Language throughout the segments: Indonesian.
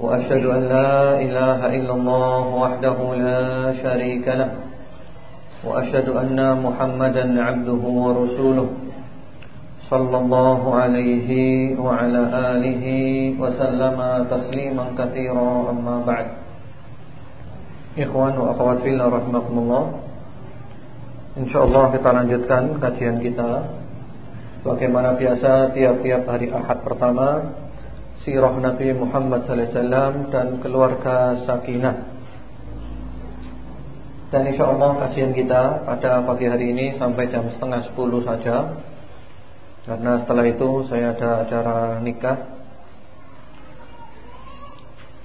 وأشهد أن لا إله إلا الله وحده لا شريك له وأشهد أن محمدا عبده ورسوله صلى الله عليه وعلى آله وسلم تسليما كثيرا أما بعد Ikhwan رحمكم الله إن شاء الله kita lanjutkan kajian kita. Bagaimana biasa tiap-tiap hari Ahad pertama sirah Nabi Muhammad wasallam dan keluarga sakinah. Dan insya Allah kajian kita pada pagi hari ini sampai jam setengah sepuluh saja Karena setelah itu saya ada acara nikah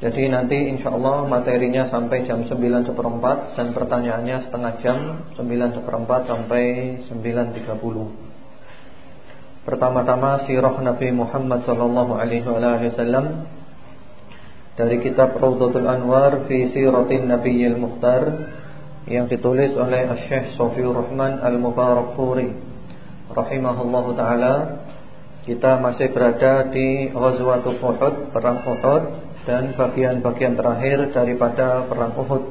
Jadi nanti insya Allah materinya sampai jam sembilan seperempat Dan pertanyaannya setengah jam sembilan seperempat sampai sembilan tiga puluh. Pertama-tama sirah Nabi Muhammad sallallahu alaihi wasallam dari kitab Raudhatul Anwar fi Siratin Nabiyil Mukhtar yang ditulis oleh Syekh Sofiur Rahman Al-Mubarakfuri rahimahullahu taala. Kita masih berada di Ghazwatul Uhud, perang Uhud dan bagian-bagian terakhir daripada perang Uhud.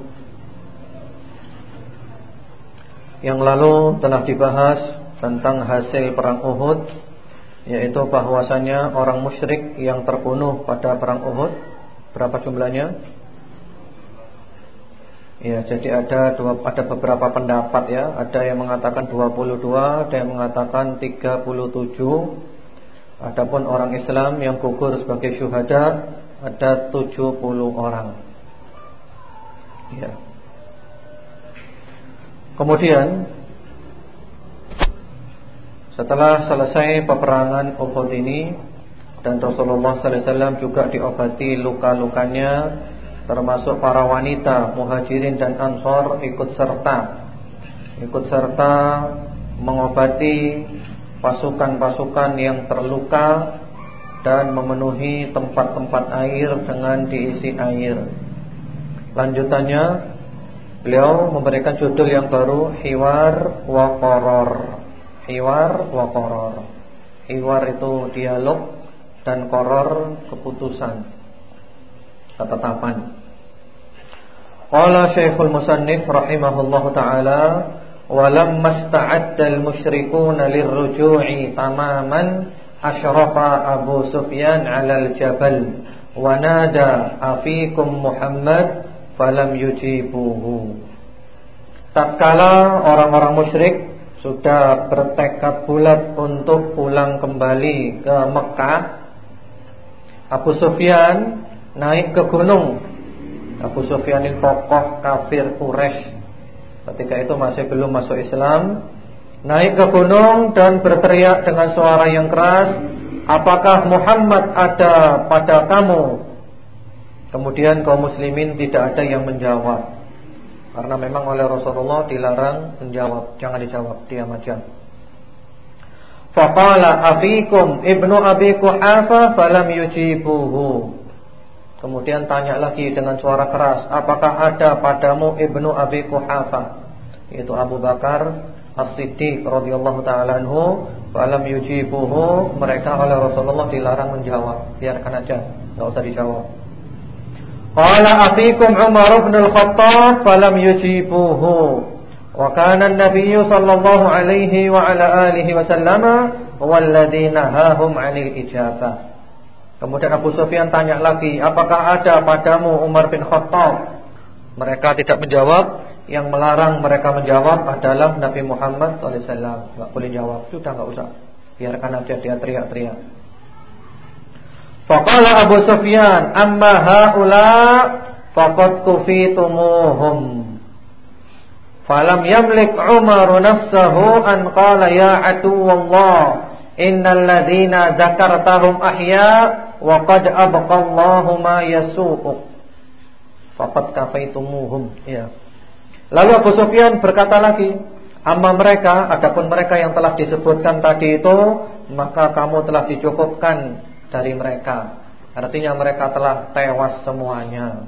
Yang lalu telah dibahas tentang hasil perang Uhud yaitu bahwasanya orang musyrik yang terbunuh pada perang Uhud berapa jumlahnya? Ya, jadi ada dua ada beberapa pendapat ya, ada yang mengatakan 22, ada yang mengatakan 37. Adapun orang Islam yang gugur sebagai syuhada ada 70 orang. Ya. Kemudian setelah selesai peperangan Uhud ini dan Rasulullah sallallahu alaihi wasallam juga diobati luka-lukanya termasuk para wanita Muhajirin dan Ansor ikut serta ikut serta mengobati pasukan-pasukan yang terluka dan memenuhi tempat-tempat air dengan diisi air. Lanjutannya beliau memberikan judul yang baru Hiwar wa Qoror Hiwar wa koror Hiwar itu dialog Dan koror keputusan Ketetapan. Qala Syekhul Musannif rahimahullahu taala walamma sta'adda al-musyrikuuna lirruju'i tamaman asyrafa Abu Sufyan 'ala al-jabal wa nada afikum Muhammad falam yujibuhu. Tatkala orang-orang musyrik sudah bertekad bulat untuk pulang kembali ke Mekah. Abu Sufyan naik ke gunung. Abu Sufyan ini tokoh kafir Quraisy. Ketika itu masih belum masuk Islam naik ke gunung dan berteriak dengan suara yang keras apakah Muhammad ada pada kamu? Kemudian kaum muslimin tidak ada yang menjawab karena memang oleh Rasulullah dilarang menjawab, jangan dijawab, diam aja. Faqala afikum ibnu Abi Quhafa falam yujibuhu. Kemudian tanya lagi dengan suara keras, apakah ada padamu ibnu Abi Quhafa? Yaitu Abu Bakar As-Siddiq radhiyallahu taala anhu, falam yujibuhu. Mereka oleh Rasulullah dilarang menjawab, biarkan aja, enggak usah dijawab. Qala afikum Umar bin Al-Khattab falam yujibuhu. Wa kana an-nabiy sallallahu alaihi wa ala alihi wasallam walladzi nahahum 'anil ijabah. Kemudian Abu Sufyan tanya lagi, apakah ada padamu Umar bin Khattab? Mereka tidak menjawab, yang melarang mereka menjawab adalah Nabi Muhammad sallallahu alaihi wasallam. Enggak boleh jawab, sudah enggak usah. Biarkan aja dia teriak-teriak. Faqala Abu Sufyan, "Amma haula faqad kufitumuhum." Falam yamlik Umar nafsahu an qala ya atu wallah innal ladzina zakartahum ahya wa qad abqallahu ma yasu'u faqad kafaitumuhum ya lalu Abu Sufyan berkata lagi amma mereka adapun mereka yang telah disebutkan tadi itu maka kamu telah dicukupkan dari mereka artinya mereka telah tewas semuanya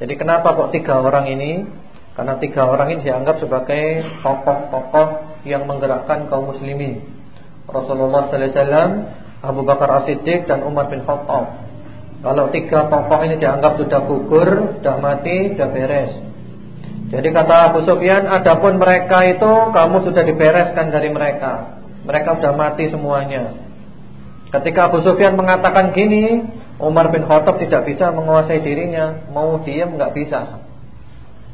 jadi kenapa kok tiga orang ini karena tiga orang ini dianggap sebagai tokoh-tokoh yang menggerakkan kaum muslimin. Rasulullah sallallahu alaihi wasallam, Abu Bakar As-Siddiq dan Umar bin Khattab. Kalau tiga tokoh ini dianggap sudah gugur, sudah mati, sudah beres. Jadi kata Abu Sufyan, adapun mereka itu kamu sudah dibereskan dari mereka. Mereka sudah mati semuanya. Ketika Abu Sufyan mengatakan gini, Umar bin Khattab tidak bisa menguasai dirinya, mau diam nggak bisa.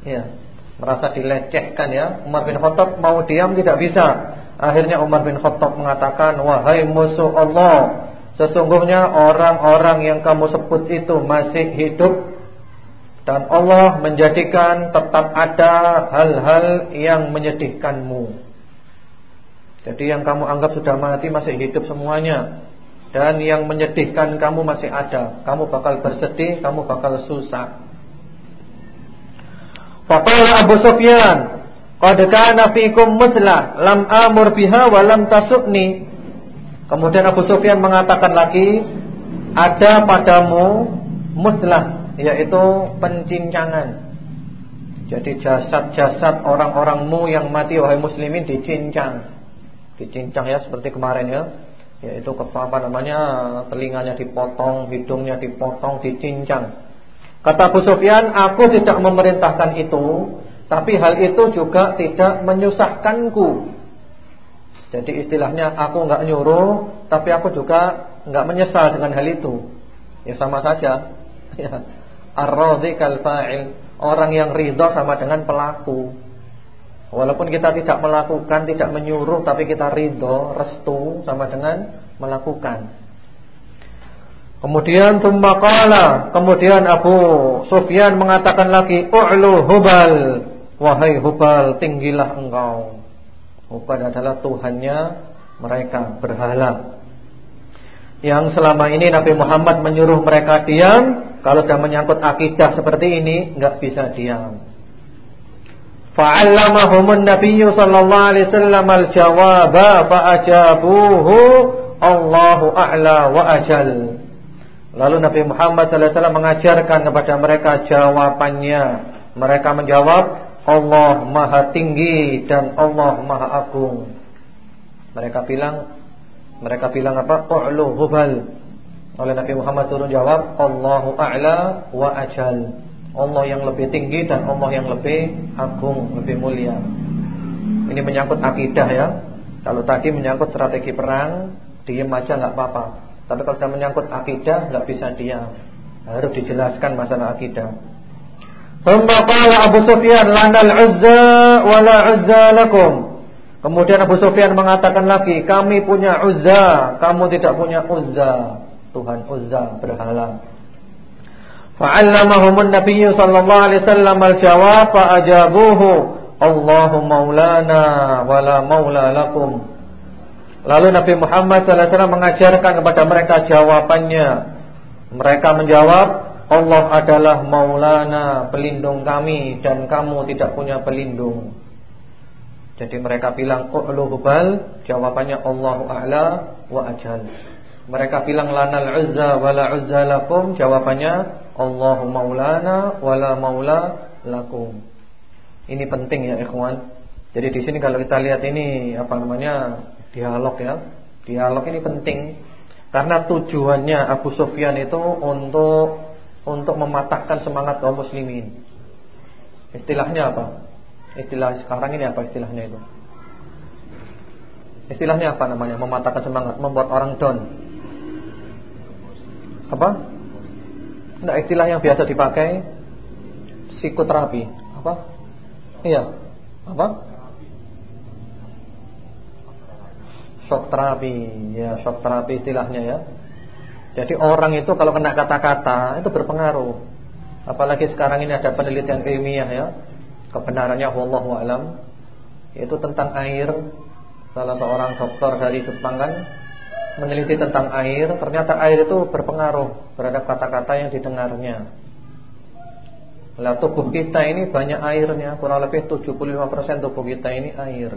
Ya, merasa dilecehkan ya. Umar bin Khattab mau diam tidak bisa. Akhirnya Umar bin Khattab mengatakan, "Wahai musuh Allah, sesungguhnya orang-orang yang kamu sebut itu masih hidup dan Allah menjadikan tetap ada hal-hal yang menyedihkanmu." Jadi yang kamu anggap sudah mati masih hidup semuanya dan yang menyedihkan kamu masih ada. Kamu bakal bersedih, kamu bakal susah. Faqala Abu Sufyan, "Qad kana fikum lam amur biha wa lam tasukni." Kemudian Abu Sufyan mengatakan lagi, "Ada padamu muslah, yaitu pencincangan." Jadi jasad-jasad orang-orangmu yang mati wahai muslimin dicincang. Dicincang ya seperti kemarin ya. Yaitu apa namanya? telinganya dipotong, hidungnya dipotong, dicincang. Kata Abu Sufyan, aku tidak memerintahkan itu, tapi hal itu juga tidak menyusahkanku. Jadi istilahnya aku nggak nyuruh, tapi aku juga nggak menyesal dengan hal itu. Ya sama saja. Ya. Ar-radhi. Orang yang ridho sama dengan pelaku. Walaupun kita tidak melakukan, tidak menyuruh, tapi kita ridho, restu sama dengan melakukan. Kemudian tumbakala, kemudian Abu Sufyan mengatakan lagi, "U'lu Hubal, wahai Hubal, tinggilah engkau." Hubal adalah tuhannya mereka berhala. Yang selama ini Nabi Muhammad menyuruh mereka diam, kalau sudah menyangkut akidah seperti ini enggak bisa diam. Fa'allamahumun Nabiyyu sallallahu alaihi wasallam al-jawaba fa'ajabuhu Allahu a'la wa ajal. Lalu Nabi Muhammad SAW mengajarkan kepada mereka jawabannya. Mereka menjawab, Allah Maha Tinggi dan Allah Maha Agung. Mereka bilang, mereka bilang apa? U'lu hubal. Oleh Nabi Muhammad turun jawab, Allahu A'la wa Ajal. Allah yang lebih tinggi dan Allah yang lebih agung, lebih mulia. Ini menyangkut akidah ya. Kalau tadi menyangkut strategi perang, diem aja nggak apa-apa. Tapi kalau sudah menyangkut akidah nggak bisa diam. Harus dijelaskan masalah akidah. Thumma qala Abu Sufyan lanal uzza wa la uzza lakum. Kemudian Abu Sufyan mengatakan lagi, kami punya uzza, kamu tidak punya uzza. Tuhan uzza berhala. Fa'allamahumun Nabi sallallahu alaihi wasallam al-jawab fa'ajabuhu Allahu maulana wa la maula lakum. Lalu Nabi Muhammad SAW mengajarkan kepada mereka jawabannya. Mereka menjawab, Allah adalah maulana, pelindung kami dan kamu tidak punya pelindung. Jadi mereka bilang U'lu hubal Jawabannya Allahu a'la wa ajal Mereka bilang lanal uzza wa la uzza lakum Jawabannya Allahu maulana wa la maula lakum Ini penting ya ikhwan Jadi di sini kalau kita lihat ini Apa namanya dialog ya. Dialog ini penting karena tujuannya Abu Sufyan itu untuk untuk mematahkan semangat kaum muslimin. Istilahnya apa? Istilah sekarang ini apa istilahnya itu? Istilahnya apa namanya? Mematahkan semangat, membuat orang down. Apa? Nah, istilah yang biasa dipakai psikoterapi. Apa? Iya. Apa? shock terapi ya shock terapi istilahnya ya jadi orang itu kalau kena kata-kata itu berpengaruh apalagi sekarang ini ada penelitian ilmiah ya kebenarannya wallahu alam itu tentang air salah seorang dokter dari Jepang kan meneliti tentang air, ternyata air itu berpengaruh terhadap kata-kata yang didengarnya. Lah tubuh kita ini banyak airnya, kurang lebih 75% tubuh kita ini air.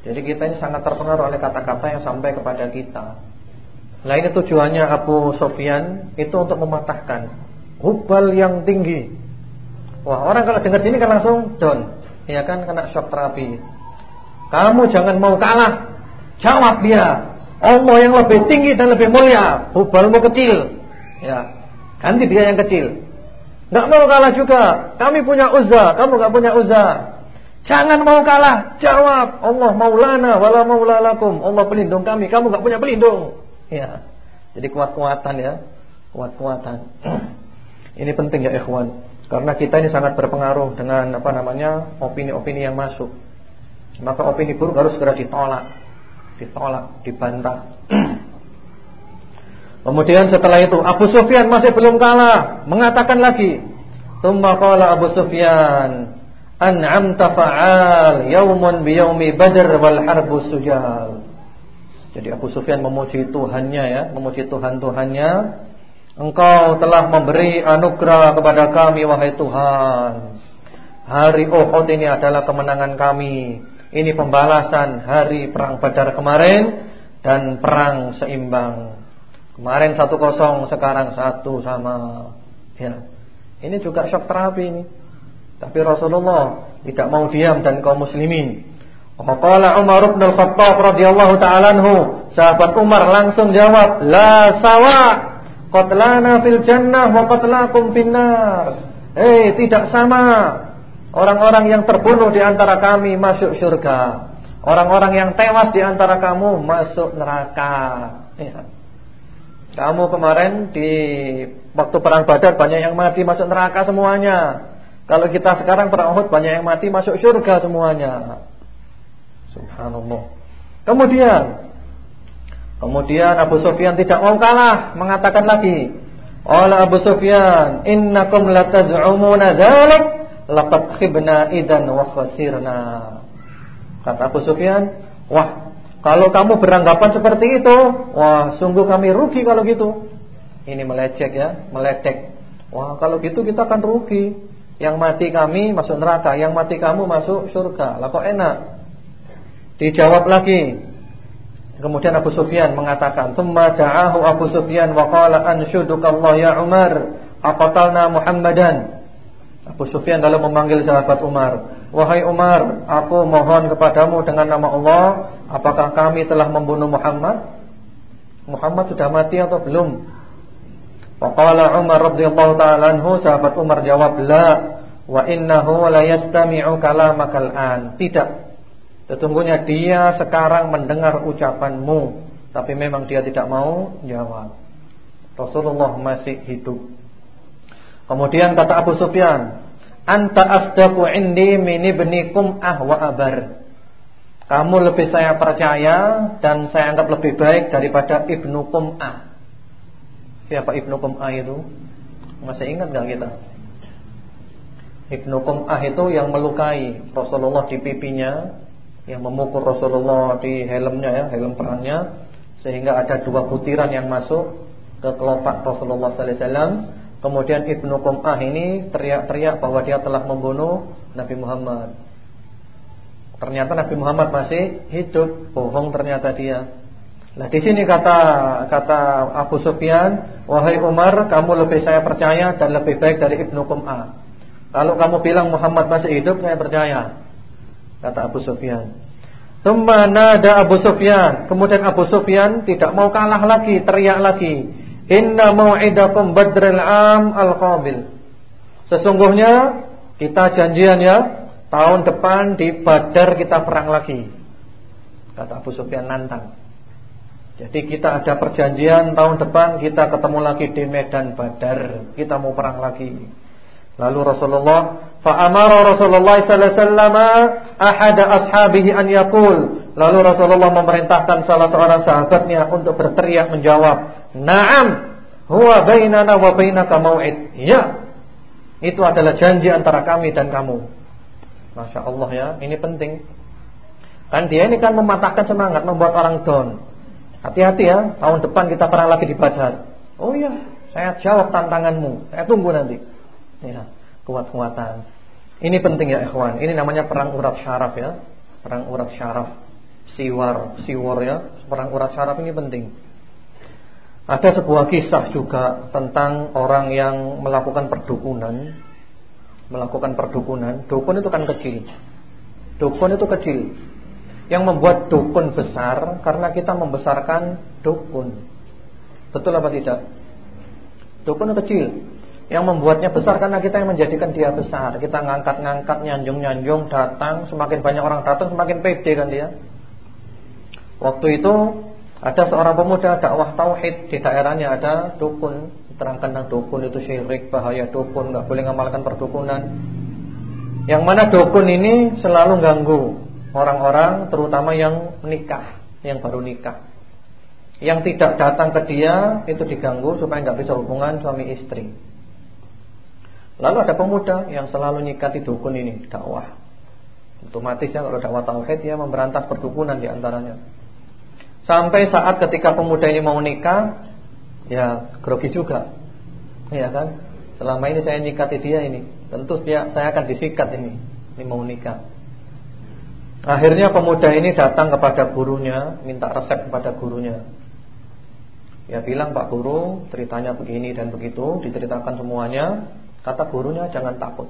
Jadi kita ini sangat terpengaruh oleh kata-kata yang sampai kepada kita. Nah ini tujuannya Abu Sofyan itu untuk mematahkan hubal yang tinggi. Wah orang kalau dengar ini kan langsung down, ya kan kena shock terapi. Kamu jangan mau kalah, jawab dia. Allah yang lebih tinggi dan lebih mulia, hubalmu kecil. Ya, ganti dia yang kecil. Gak mau kalah juga. Kami punya uzza, kamu gak punya uzza. Jangan mau kalah, jawab. Allah maulana wala maulalakum. Allah pelindung kami, kamu gak punya pelindung. Ya. Jadi kuat-kuatan ya. Kuat-kuatan. ini penting ya ikhwan. Karena kita ini sangat berpengaruh dengan apa namanya opini-opini yang masuk. Maka opini buruk harus segera ditolak. Ditolak, dibantah. Kemudian setelah itu Abu Sufyan masih belum kalah, mengatakan lagi, "Tsumma qala Abu Sufyan, an'amta fa'al yaumun bi yaumi Badr wal harbu sujal." Jadi Abu Sufyan memuji Tuhannya ya, memuji Tuhan Tuhannya. Engkau telah memberi anugerah kepada kami wahai Tuhan. Hari Uhud ini adalah kemenangan kami. Ini pembalasan hari perang Badar kemarin dan perang seimbang. Kemarin satu kosong, sekarang satu sama. Ya. Ini juga shock terapi ini. Tapi Rasulullah tidak mau diam dan kaum muslimin. Qala Umar bin Al-Khattab radhiyallahu taala anhu, sahabat Umar langsung jawab, "La sawa, qatlana fil jannah wa qatlakum finnar." Eh, tidak sama. Orang-orang yang terbunuh di antara kami masuk surga. Orang-orang yang tewas di antara kamu masuk neraka. Ya. Kamu kemarin di waktu perang Badar banyak yang mati masuk neraka semuanya. Kalau kita sekarang perang Uhud banyak yang mati masuk surga semuanya. Subhanallah. Kemudian Kemudian Abu Sufyan tidak mau kalah, mengatakan lagi, "Qala Abu Sufyan, innakum lataz'umuna dzalik laqad khibna idan wa khasirna." Kata Abu Sufyan, "Wah, kalau kamu beranggapan seperti itu, wah sungguh kami rugi kalau gitu. Ini melecek ya, meledek. Wah kalau gitu kita akan rugi. Yang mati kami masuk neraka, yang mati kamu masuk surga. Lah kok enak? Dijawab lagi. Kemudian Abu Sufyan mengatakan, "Tsumma da'ahu Abu Sufyan wa qala anshuduka Allah ya Umar, aqatalna Muhammadan." Abu Sufyan lalu memanggil sahabat Umar, "Wahai Umar, aku mohon kepadamu dengan nama Allah, apakah kami telah membunuh Muhammad?" Muhammad sudah mati atau belum? Faqala Umar radhiyallahu taala anhu, sahabat Umar jawab, "La, wa innahu la yastami'u kalamakal an." Tidak. Sesungguhnya dia sekarang mendengar ucapanmu, tapi memang dia tidak mau jawab. Rasulullah masih hidup. Kemudian kata Abu Sufyan, "Anta asdaqu indi min ibnikum ah wa abar." Kamu lebih saya percaya dan saya anggap lebih baik daripada Ibnu Kum'ah. Siapa Ibnu Kum'ah itu? Masih ingat enggak kita? Ibnu Kum'ah itu yang melukai Rasulullah di pipinya, yang memukul Rasulullah di helmnya ya, helm perangnya sehingga ada dua butiran yang masuk ke kelopak Rasulullah sallallahu alaihi wasallam Kemudian Ibnu Qum'ah ini teriak-teriak bahwa dia telah membunuh Nabi Muhammad. Ternyata Nabi Muhammad masih hidup, bohong ternyata dia. Nah di sini kata kata Abu Sufyan, wahai Umar, kamu lebih saya percaya dan lebih baik dari Ibnu Qum'ah. Kalau kamu bilang Muhammad masih hidup, saya percaya. Kata Abu Sufyan. Thumma nada Abu Sufyan. Kemudian Abu Sufyan tidak mau kalah lagi, teriak lagi. Inna mau'idakum badril am al-qabil. Sesungguhnya kita janjian ya, tahun depan di Badar kita perang lagi. Kata Abu Sufyan nantang. Jadi kita ada perjanjian tahun depan kita ketemu lagi di medan Badar, kita mau perang lagi. Lalu Rasulullah fa'amara Rasulullah sallallahu alaihi wasallam ahada ashabihi an yaqul. Lalu Rasulullah memerintahkan salah seorang sahabatnya untuk berteriak menjawab, Naam, huwa bainana wa bainaka mau'id. Ya. Itu adalah janji antara kami dan kamu. Masya Allah ya, ini penting. Kan dia ini kan mematahkan semangat, membuat orang down. Hati-hati ya, tahun depan kita perang lagi di Badar. Oh iya, saya jawab tantanganmu. Saya tunggu nanti. Ya, kuat-kuatan. Ini penting ya ikhwan. Ini namanya perang urat syaraf ya. Perang urat syaraf. Siwar, siwar ya. Perang urat syaraf ini penting. Ada sebuah kisah juga tentang orang yang melakukan perdukunan. Melakukan perdukunan. Dukun itu kan kecil. Dukun itu kecil. Yang membuat dukun besar karena kita membesarkan dukun. Betul apa tidak? Dukun kecil. Yang membuatnya besar karena kita yang menjadikan dia besar. Kita ngangkat-ngangkat, nyanjung-nyanjung, datang, semakin banyak orang datang semakin pede kan dia. Waktu itu ada seorang pemuda dakwah tauhid di daerahnya ada dukun, terangkan tentang dukun itu syirik, bahaya dukun, nggak boleh ngamalkan perdukunan. Yang mana dukun ini selalu ganggu orang-orang terutama yang menikah, yang baru nikah. Yang tidak datang ke dia itu diganggu supaya nggak bisa hubungan suami istri. Lalu ada pemuda yang selalu nyikati dukun ini dakwah. Otomatis ya kalau dakwah tauhid ya memberantas perdukunan di antaranya. Sampai saat ketika pemuda ini mau nikah, ya grogi juga. Iya kan? Selama ini saya nikati dia ini, tentu dia saya akan disikat ini. Ini mau nikah. Akhirnya pemuda ini datang kepada gurunya, minta resep kepada gurunya. Ya bilang Pak Guru, ceritanya begini dan begitu, diceritakan semuanya. Kata gurunya jangan takut.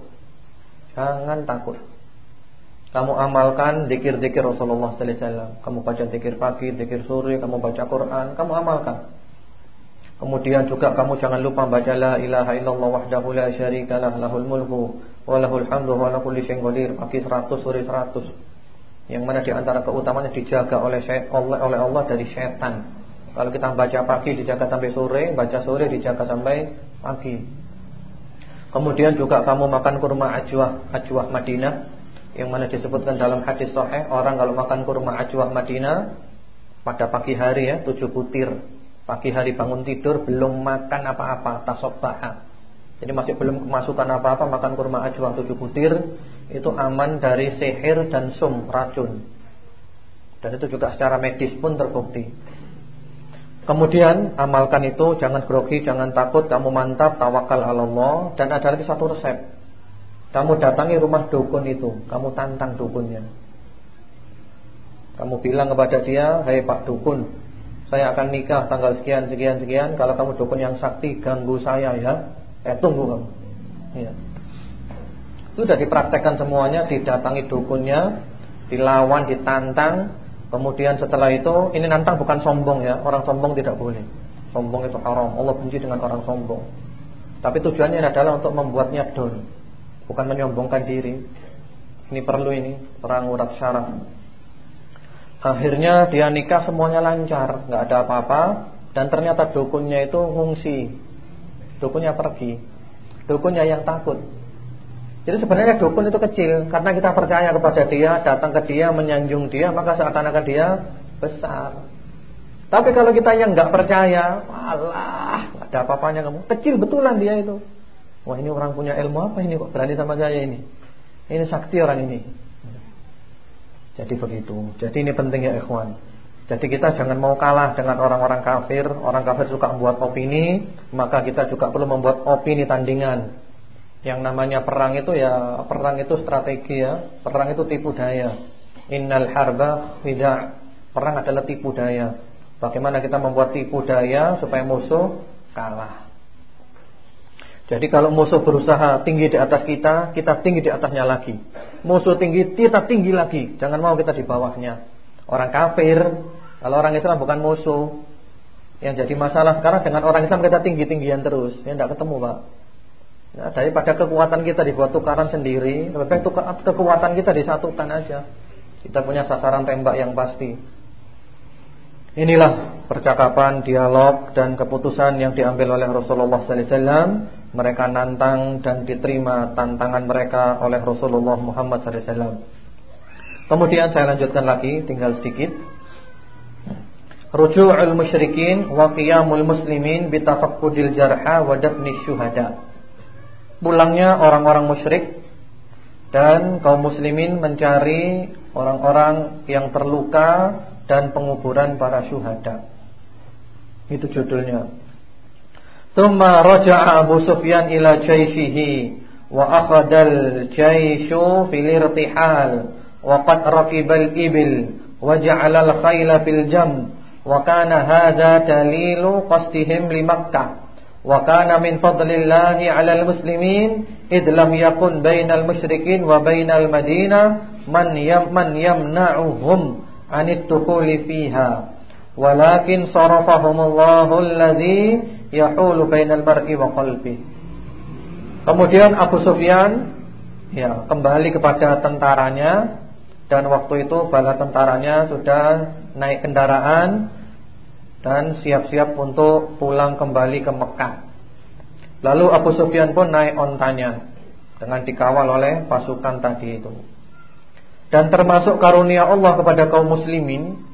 Jangan takut. Kamu amalkan zikir-zikir Rasulullah sallallahu alaihi wasallam. Kamu baca zikir pagi, zikir sore, kamu baca Quran, kamu amalkan. Kemudian juga kamu jangan lupa baca la ilaha illallah wahdahu la syarikalah lahul mulku wa lahul hamdu wa la kulli syai'in qadir pagi 100 sore 100. Yang mana di antara keutamanya dijaga oleh oleh oleh Allah dari setan. Kalau kita baca pagi dijaga sampai sore, baca sore dijaga sampai pagi. Kemudian juga kamu makan kurma ajwah, ajwah Madinah yang mana disebutkan dalam hadis sahih orang kalau makan kurma ajwah Madinah pada pagi hari ya tujuh butir. Pagi hari bangun tidur belum makan apa-apa tasobbaha. Jadi masih belum kemasukan apa-apa makan kurma ajwah tujuh butir itu aman dari sihir dan sum racun. Dan itu juga secara medis pun terbukti. Kemudian amalkan itu jangan grogi, jangan takut, kamu mantap, tawakal Allah dan ada lagi satu resep. Kamu datangi rumah dukun itu, kamu tantang dukunnya. Kamu bilang kepada dia, "Hai Pak dukun, saya akan nikah tanggal sekian sekian sekian. Kalau kamu dukun yang sakti, ganggu saya ya. Eh tunggu kamu." Ya. Sudah dipraktekkan semuanya, didatangi dukunnya, dilawan, ditantang. Kemudian setelah itu, ini nantang bukan sombong ya. Orang sombong tidak boleh. Sombong itu haram. Allah benci dengan orang sombong. Tapi tujuannya adalah untuk membuatnya down bukan menyombongkan diri. Ini perlu ini perang urat syaraf. Akhirnya dia nikah semuanya lancar, nggak ada apa-apa dan ternyata dukunnya itu ngungsi. Dukunnya pergi. Dukunnya yang takut. Jadi sebenarnya dukun itu kecil karena kita percaya kepada dia, datang ke dia, menyanjung dia, maka seakan-akan dia besar. Tapi kalau kita yang nggak percaya, alah, ada apa-apanya kamu. Kecil betulan dia itu. Wah ini orang punya ilmu apa ini kok? Berani sama saya ini? Ini sakti orang ini. Jadi begitu. Jadi ini penting ya ikhwan. Jadi kita jangan mau kalah dengan orang-orang kafir. Orang kafir suka membuat opini Maka kita juga perlu membuat opini tandingan. Yang namanya perang itu ya Perang itu strategi ya. Perang itu tipu daya. Innal harba tidak Perang adalah tipu daya. Bagaimana kita membuat tipu daya Supaya musuh kalah jadi kalau musuh berusaha tinggi di atas kita, kita tinggi di atasnya lagi. Musuh tinggi, kita tinggi lagi. Jangan mau kita di bawahnya. Orang kafir, kalau orang Islam bukan musuh. Yang jadi masalah sekarang dengan orang Islam kita tinggi-tinggian terus. Ya tidak ketemu, Pak. Ya, daripada kekuatan kita dibuat tukaran sendiri, lebih baik kekuatan kita disatukan aja. Kita punya sasaran tembak yang pasti. Inilah percakapan, dialog dan keputusan yang diambil oleh Rasulullah sallallahu alaihi wasallam. Mereka nantang dan diterima tantangan mereka oleh Rasulullah Muhammad wasallam. Kemudian saya lanjutkan lagi, tinggal sedikit. Ruju'ul musyrikin wa qiyamul muslimin bitafaqqudil jarha wa dafni syuhada. Pulangnya orang-orang musyrik dan kaum muslimin mencari orang-orang yang terluka dan penguburan para syuhada. Itu judulnya. Thumma raja'a Abu Sufyan ila jayshihi wa akhadal jayshu fil irtihal wa qad raqibal ibil wa ja'ala al khayla fil jam wa kana hadha dalilu qasdihim li Makkah wa kana min fadlillahi 'ala al muslimin id lam yakun bainal musyrikin wa bainal madinah man yam man yamna'uhum 'anit dukhuli fiha. Walakin sarafahumullahu alladhi yahulu bainal mar'i wa qalbi. Kemudian Abu Sufyan ya kembali kepada tentaranya dan waktu itu bala tentaranya sudah naik kendaraan dan siap-siap untuk pulang kembali ke Mekah. Lalu Abu Sufyan pun naik ontanya dengan dikawal oleh pasukan tadi itu. Dan termasuk karunia Allah kepada kaum muslimin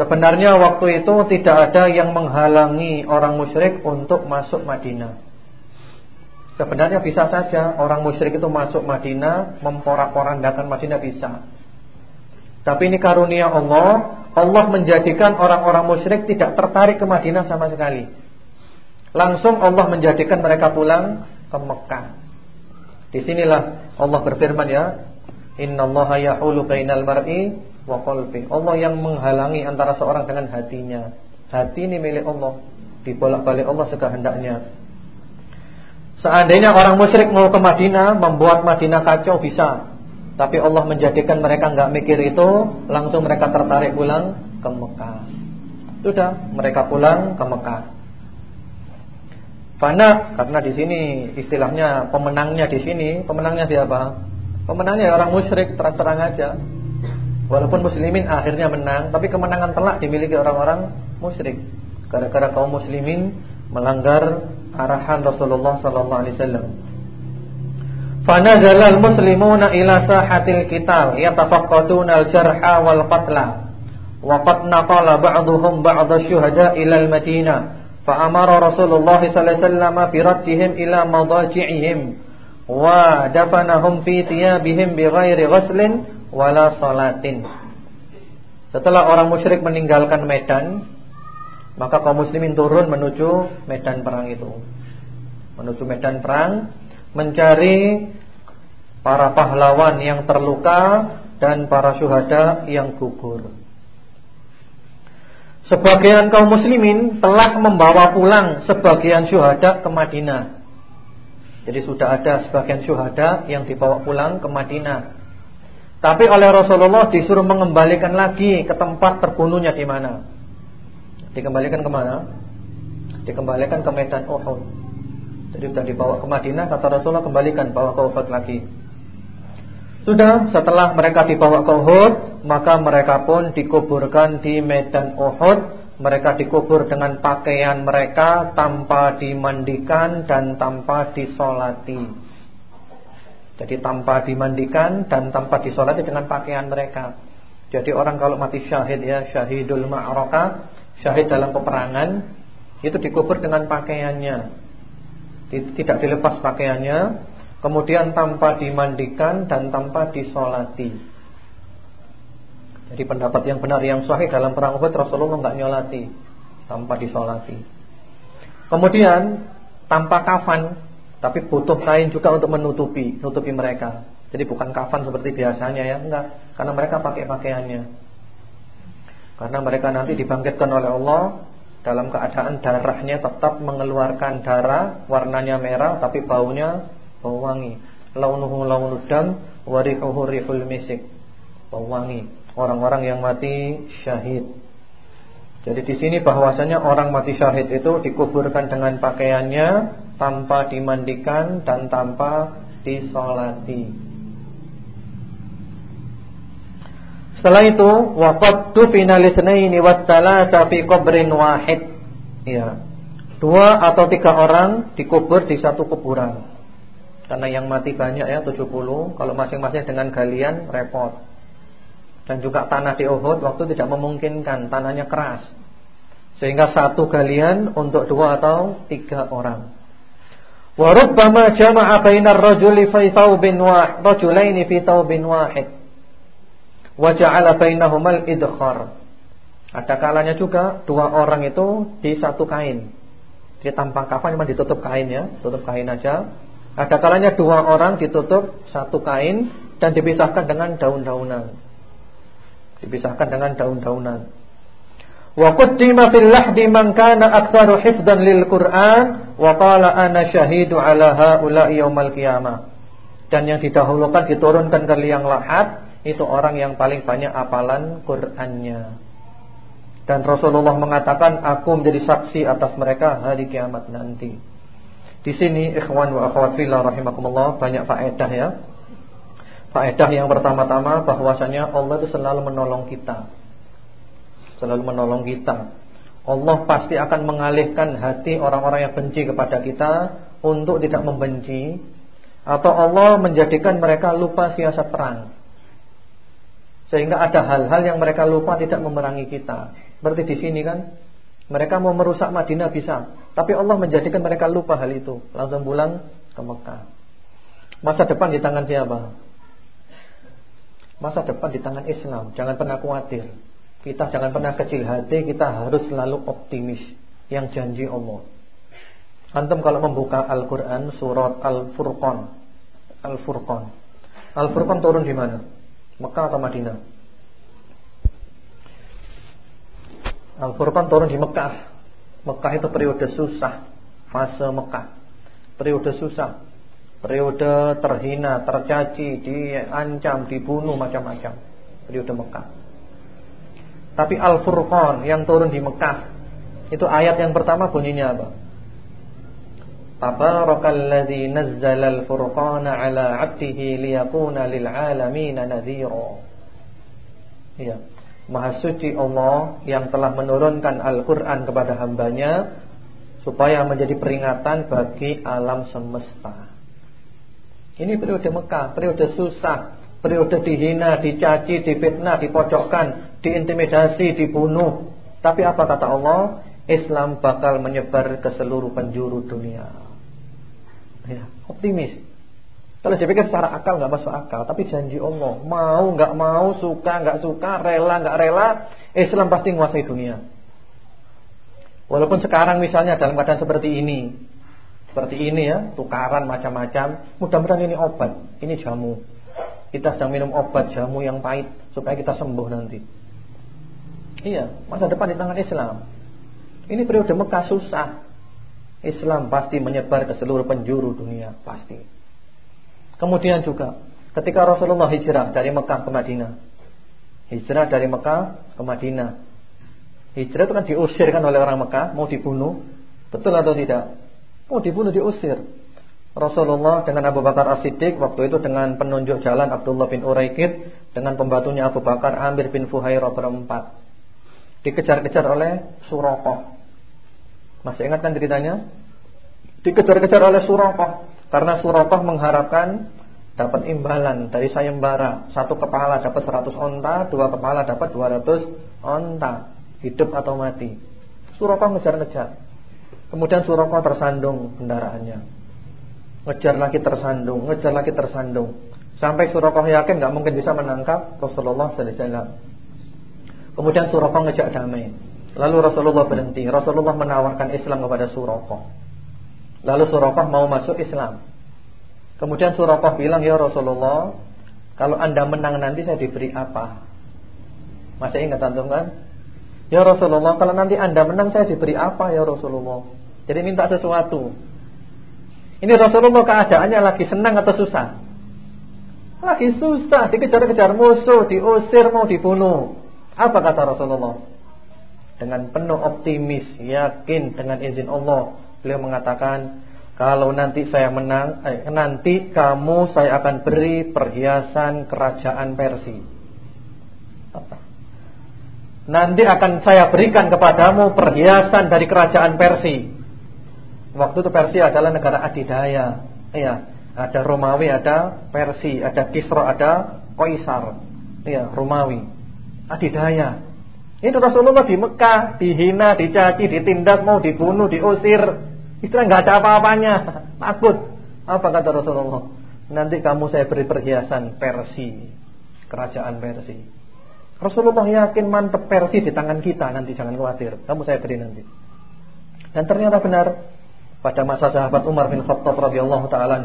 Sebenarnya waktu itu tidak ada yang menghalangi orang musyrik untuk masuk Madinah. Sebenarnya bisa saja orang musyrik itu masuk Madinah, memporak-porandakan Madinah bisa. Tapi ini karunia Allah, Allah menjadikan orang-orang musyrik tidak tertarik ke Madinah sama sekali. Langsung Allah menjadikan mereka pulang ke Mekah. Di sinilah Allah berfirman ya, Innallaha yahulu bainal mar'i wa qalbi. Allah yang menghalangi antara seorang dengan hatinya. Hati ini milik Allah, dibolak-balik Allah sekehendaknya. Seandainya orang musyrik mau ke Madinah, membuat Madinah kacau bisa. Tapi Allah menjadikan mereka enggak mikir itu, langsung mereka tertarik pulang ke Mekah. Sudah, mereka pulang ke Mekah. Fana karena di sini istilahnya pemenangnya di sini, pemenangnya siapa? Pemenangnya orang musyrik terang-terang aja. Walaupun muslimin akhirnya menang, tapi kemenangan telak dimiliki orang-orang musyrik. Gara-gara kaum muslimin melanggar arahan Rasulullah sallallahu alaihi wasallam. Al-muslimuna ila sahatil qital yatafaqqaduna al-jarha wal qatla. Wa qad naqala ba'dhum ba'd asy-syuhada ila al-Madinah. Sallallahu alaihi wasallam bi raddihim ila madaji'ihim wa dafanahum fi thiyabihim bighairi ghaslin wala salatin. Setelah orang musyrik meninggalkan medan, maka kaum muslimin turun menuju medan perang itu. Menuju medan perang, mencari para pahlawan yang terluka dan para syuhada yang gugur. Sebagian kaum muslimin telah membawa pulang sebagian syuhada ke Madinah. Jadi sudah ada sebagian syuhada yang dibawa pulang ke Madinah. Tapi oleh Rasulullah disuruh mengembalikan lagi ke tempat terbunuhnya di mana? Dikembalikan ke mana? Dikembalikan ke medan Uhud. Jadi sudah dibawa ke Madinah kata Rasulullah kembalikan bawa ke Uhud lagi. Sudah setelah mereka dibawa ke Uhud, maka mereka pun dikuburkan di medan Uhud. Mereka dikubur dengan pakaian mereka tanpa dimandikan dan tanpa disolati. Jadi tanpa dimandikan dan tanpa disolati dengan pakaian mereka. Jadi orang kalau mati syahid ya syahidul ma'raka, syahid dalam peperangan itu dikubur dengan pakaiannya. Tidak dilepas pakaiannya, kemudian tanpa dimandikan dan tanpa disolati. Jadi pendapat yang benar yang sahih dalam perang Uhud Rasulullah enggak nyolati tanpa disolati. Kemudian tanpa kafan tapi butuh kain juga untuk menutupi, nutupi mereka. Jadi bukan kafan seperti biasanya ya, enggak. Karena mereka pakai pakaiannya. Karena mereka nanti dibangkitkan oleh Allah dalam keadaan darahnya tetap mengeluarkan darah, warnanya merah tapi baunya bau wangi. Launuhu launud dam wa rihuhu rihul misik. Bau. Orang-orang yang mati syahid. Jadi di sini bahwasanya orang mati syahid itu dikuburkan dengan pakaiannya tanpa dimandikan dan tanpa disolati. Setelah itu waqad dufina lisnaini wassalasa fi qabrin wahid. Ya. Dua atau tiga orang dikubur di satu kuburan. Karena yang mati banyak ya 70, kalau masing-masing dengan galian repot. Dan juga tanah di Uhud waktu tidak memungkinkan, tanahnya keras. Sehingga satu galian untuk dua atau tiga orang. Wa rubbama jama'a bainar rajuli fi thawbin wahid, rajulaini fi thawbin wahid. Wa ja'ala bainahumal idkhar. Ada kalanya juga dua orang itu di satu kain. Dia tanpa kafan cuma ditutup kain ya, tutup kain aja. Ada kalanya dua orang ditutup satu kain dan dipisahkan dengan daun-daunan. Dipisahkan dengan daun-daunan. Wa qaddima fil lahdi man kana aktsaru hifdhan lil Qur'an wa qala ana syahidu ala haula'i yaumal qiyamah. Dan yang didahulukan diturunkan ke liang lahat itu orang yang paling banyak apalan Qur'annya. Dan Rasulullah mengatakan aku menjadi saksi atas mereka hari kiamat nanti. Di sini ikhwan wa akhwat fillah rahimakumullah banyak faedah ya. Faedah yang pertama-tama bahwasanya Allah itu selalu menolong kita. Selalu menolong kita. Allah pasti akan mengalihkan hati orang-orang yang benci kepada kita untuk tidak membenci atau Allah menjadikan mereka lupa siasat perang. Sehingga ada hal-hal yang mereka lupa tidak memerangi kita. Berarti di sini kan mereka mau merusak Madinah bisa, tapi Allah menjadikan mereka lupa hal itu, langsung pulang ke Mekah. Masa depan di tangan siapa? Masa depan di tangan Islam. Jangan pernah khawatir. Kita jangan pernah kecil hati, kita harus selalu optimis yang janji Allah. Antum kalau membuka Al-Qur'an surat Al-Furqan. Al-Furqan. Al-Furqan turun di mana? Mekah atau Madinah? Al-Furqan turun di Mekah. Mekah itu periode susah, fase Mekah. Periode susah, periode terhina, tercaci, diancam, dibunuh macam-macam. Periode Mekah. Tapi Al-Furqan yang turun di Mekah itu ayat yang pertama bunyinya apa? Tabarakalladzi nazzala al-furqana ala 'abdihi liyakuna lil 'alamin nadhira. Iya. Maha suci Allah yang telah menurunkan Al-Quran kepada hambanya Supaya menjadi peringatan bagi alam semesta Ini periode Mekah, periode susah Periode dihina, dicaci, difitnah, dipojokkan Diintimidasi, dibunuh Tapi apa kata Allah? Islam bakal menyebar ke seluruh penjuru dunia ya, Optimis kalau dipikir secara akal nggak masuk akal, tapi janji Allah, mau nggak mau, suka nggak suka, rela nggak rela, Islam pasti menguasai dunia. Walaupun sekarang misalnya dalam keadaan seperti ini, seperti ini ya, tukaran macam-macam, mudah-mudahan ini obat, ini jamu. Kita sedang minum obat jamu yang pahit supaya kita sembuh nanti. Iya, masa depan di tangan Islam. Ini periode Mekah susah. Islam pasti menyebar ke seluruh penjuru dunia, pasti. Kemudian juga ketika Rasulullah hijrah dari Mekah ke Madinah. Hijrah dari Mekah ke Madinah. Hijrah itu kan diusir kan oleh orang Mekah, mau dibunuh. Betul atau tidak? Mau dibunuh diusir. Rasulullah dengan Abu Bakar As-Siddiq waktu itu dengan penunjuk jalan Abdullah bin Uraikid dengan pembantunya Abu Bakar Amir bin Fuhairah berempat. Dikejar-kejar oleh Surakoh. Masih ingat kan ceritanya? Dikejar-kejar oleh Surakoh karena Suraqah mengharapkan dapat imbalan dari sayembara. Satu kepala dapat 100 onta, dua kepala dapat 200 onta. Hidup atau mati. Suraqah ngejar-ngejar. Kemudian Suraqah tersandung kendaraannya. Ngejar lagi tersandung, ngejar lagi tersandung. Sampai Suraqah yakin nggak mungkin bisa menangkap Rasulullah sallallahu alaihi wasallam. Kemudian Suraqah ngejak damai. Lalu Rasulullah berhenti. Rasulullah menawarkan Islam kepada Suraqah. Lalu Suraqah mau masuk Islam. Kemudian Suraqah bilang, "Ya Rasulullah, kalau Anda menang nanti saya diberi apa?" Masih ingat antum kan? "Ya Rasulullah, kalau nanti Anda menang saya diberi apa ya Rasulullah?" Jadi minta sesuatu. Ini Rasulullah keadaannya lagi senang atau susah? Lagi susah, dikejar-kejar musuh, diusir, mau dibunuh. Apa kata Rasulullah? Dengan penuh optimis, yakin dengan izin Allah Beliau mengatakan, kalau nanti saya menang, eh, nanti kamu saya akan beri perhiasan kerajaan Persia. Nanti akan saya berikan kepadamu perhiasan dari kerajaan Persia. Waktu itu Persia adalah negara adidaya. Iya, ada Romawi, ada Persia, ada Kisra, ada Kaisar. Iya, Romawi. Adidaya. Ini Rasulullah di Mekah, dihina, dicaci, ditindas, mau dibunuh, diusir. Istilah nggak ada apa-apanya, takut. Apa kata Rasulullah? Nanti kamu saya beri perhiasan Persi, kerajaan Persi. Rasulullah yakin mantep Persi di tangan kita nanti jangan khawatir. Kamu saya beri nanti. Dan ternyata benar pada masa sahabat Umar bin Khattab radhiyallahu taala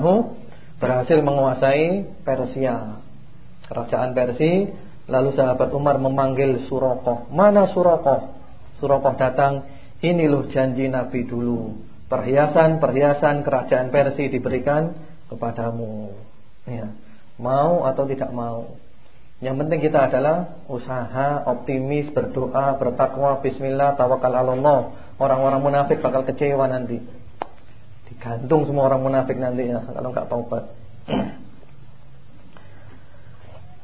berhasil menguasai Persia. Kerajaan Persia lalu sahabat Umar memanggil Surakoh. Mana Surakoh? Surakoh datang, ini loh janji Nabi dulu. Perhiasan-perhiasan kerajaan Persia diberikan kepadamu. Ya. Mau atau tidak mau? Yang penting kita adalah usaha, optimis, berdoa, bertakwa, bismillah, tawakal Allah. Orang-orang munafik bakal kecewa nanti. Digantung semua orang munafik nanti ya kalau enggak taubat.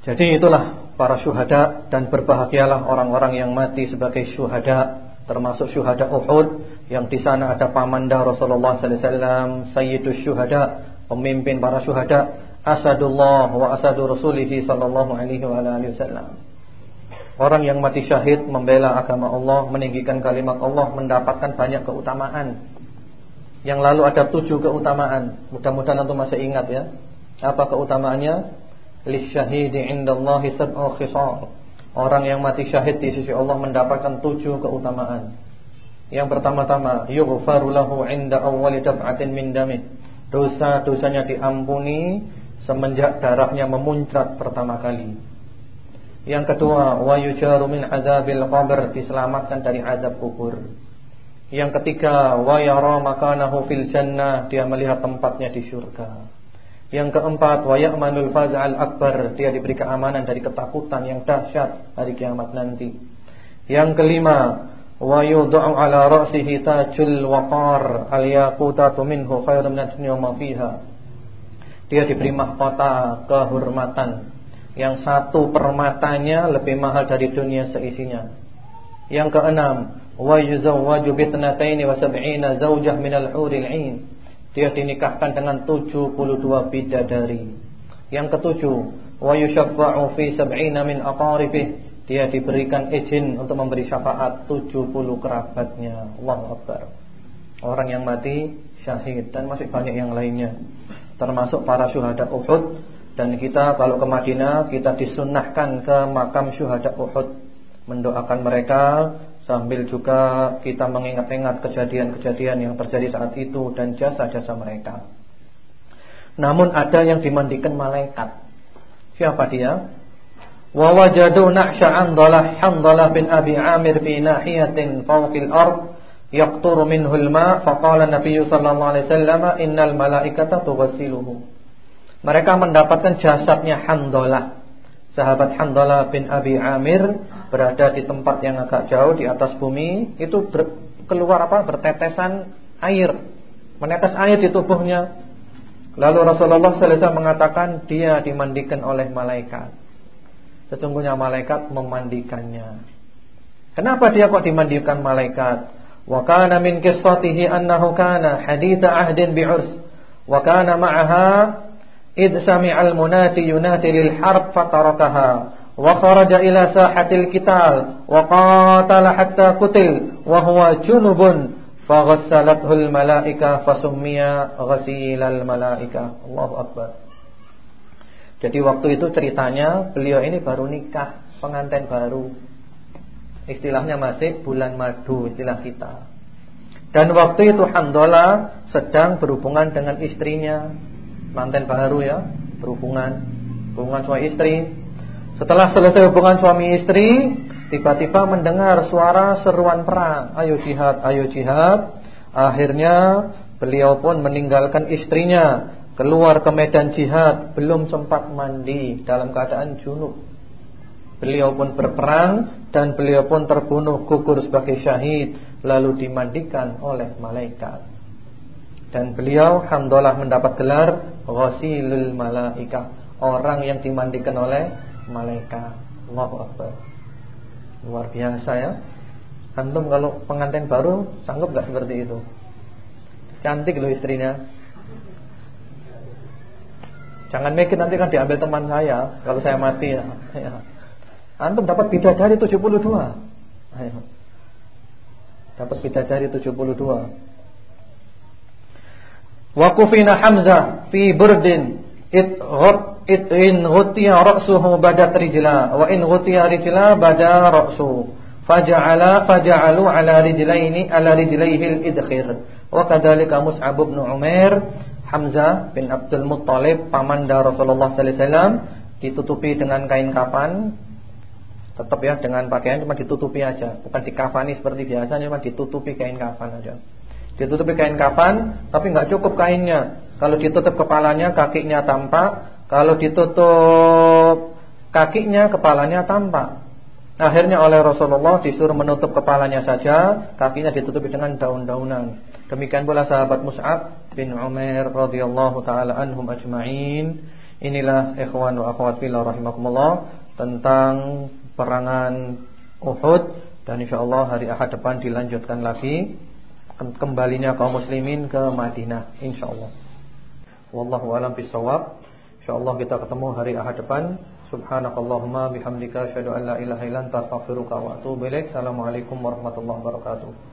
Jadi itulah para syuhada dan berbahagialah orang-orang yang mati sebagai syuhada termasuk syuhada Uhud yang di sana ada pamanda Rasulullah sallallahu alaihi wasallam, sayyidus syuhada, pemimpin para syuhada asadullah wa asadu rasulih sallallahu alaihi wasallam. Orang yang mati syahid membela agama Allah, meninggikan kalimat Allah mendapatkan banyak keutamaan. Yang lalu ada tujuh keutamaan. Mudah-mudahan antum masih ingat ya. Apa keutamaannya? Lisyahidi indallahi sab'u khisal. Orang yang mati syahid di sisi Allah mendapatkan tujuh keutamaan. Yang pertama-tama, yughfaru lahu 'inda awwali dab'atin min damih. Dosa-dosanya diampuni semenjak darahnya memuncrat pertama kali. Yang kedua, wa yujaru min adzabil qabr, diselamatkan dari azab kubur. Yang ketiga, wa yara makanahu fil jannah, dia melihat tempatnya di surga. Yang keempat, wa ya'manul faz'al akbar, dia diberi keamanan dari ketakutan yang dahsyat hari kiamat nanti. Yang kelima, wa yudha'u ala ra'sihi tajul waqar, al-yaqutatu minhu khairun min dunya ma fiha. Dia diberi mahkota kehormatan Yang satu permatanya lebih mahal dari dunia seisinya Yang keenam Wa yuzawwaju bitnataini wa sab'ina zawjah minal huril 'ain. Dia dinikahkan dengan 72 bidadari. Yang ketujuh, wa yushaffa'u fi sab'ina min aqaribih. Dia diberikan izin untuk memberi syafaat 70 kerabatnya. Allahu Akbar. Orang yang mati syahid dan masih banyak yang lainnya termasuk para syuhada Uhud dan kita kalau ke Madinah kita disunnahkan ke makam syuhada Uhud mendoakan mereka sambil juga kita mengingat-ingat kejadian-kejadian yang terjadi saat itu dan jasa-jasa mereka. Namun ada yang dimandikan malaikat. Siapa dia? Wa wajadu nahsha Handalah Handalah bin Abi Amir fi nahiyatin fawqil ard yaqturu minhu al-ma faqala Nabi sallallahu alaihi wasallam innal malaikata tughassiluhu. Mereka mendapatkan jasadnya Handalah. Sahabat Handalah bin Abi Amir berada di tempat yang agak jauh di atas bumi itu ber, keluar apa? Bertetesan air. Menetes air di tubuhnya. Lalu Rasulullah SAW mengatakan dia dimandikan oleh malaikat. Sesungguhnya malaikat memandikannya. Kenapa dia kok dimandikan malaikat? Wa kana min qissatihi annahu kana haditha ahdin bi'urs. Wa kana ma'aha id sami'al munati yunati lil harb fatarakaha. وخرج إلى ساحة القتال وقاتل حتى قتل وهو جنب فغسلته الملائكة فسمي غسيل الملائكة الله أكبر Jadi waktu itu ceritanya beliau ini baru nikah, pengantin baru. Istilahnya masih bulan madu istilah kita. Dan waktu itu Handola sedang berhubungan dengan istrinya, manten baru ya, berhubungan hubungan suami istri. Setelah selesai hubungan suami istri, tiba-tiba mendengar suara seruan perang, ayo jihad, ayo jihad. Akhirnya beliau pun meninggalkan istrinya, keluar ke medan jihad, belum sempat mandi dalam keadaan junub. Beliau pun berperang dan beliau pun terbunuh gugur sebagai syahid lalu dimandikan oleh malaikat. Dan beliau alhamdulillah mendapat gelar Ghasilul Malaikah, orang yang dimandikan oleh malaikat. Allahu Akbar. Luar biasa ya. Antum kalau pengantin baru sanggup gak seperti itu? Cantik loh istrinya. Jangan mikir nanti kan diambil teman saya kalau saya mati ya. ya. Antum dapat bidadari 72. Ayo. Dapat bidadari 72. Wa kufina Hamzah fi burdin id in ghutiya ra'suhu badat rijla wa in ghutiya rijla bada ra'su. Faja'ala faja'alu ala rijlaini ala rijlaihi al-idkhir. Wa kadzalika Mus'ab bin Umair Hamzah bin Abdul Muttalib pamanda Rasulullah sallallahu alaihi wasallam ditutupi dengan kain kafan. Tetap ya dengan pakaian cuma ditutupi aja. Bukan dikafani seperti biasa cuma ditutupi kain kafan aja. Ditutupi kain kafan tapi nggak cukup kainnya. Kalau ditutup kepalanya kakinya tampak kalau ditutup kakinya, kepalanya tampak. Akhirnya oleh Rasulullah disuruh menutup kepalanya saja, kakinya ditutupi dengan daun-daunan. Demikian pula sahabat Mus'ab bin Umair radhiyallahu taala anhum ajma'in. Inilah ikhwan wa akhwat fillah rahimakumullah tentang perangan Uhud dan insyaallah hari Ahad depan dilanjutkan lagi kembalinya kaum muslimin ke Madinah insyaallah. Wallahu a'lam bishawab. InsyaAllah kita ketemu hari Ahad depan Subhanakallahumma bihamdika asyhadu an la ilaha illa anta wa atubu ilaik. Assalamualaikum warahmatullahi wabarakatuh.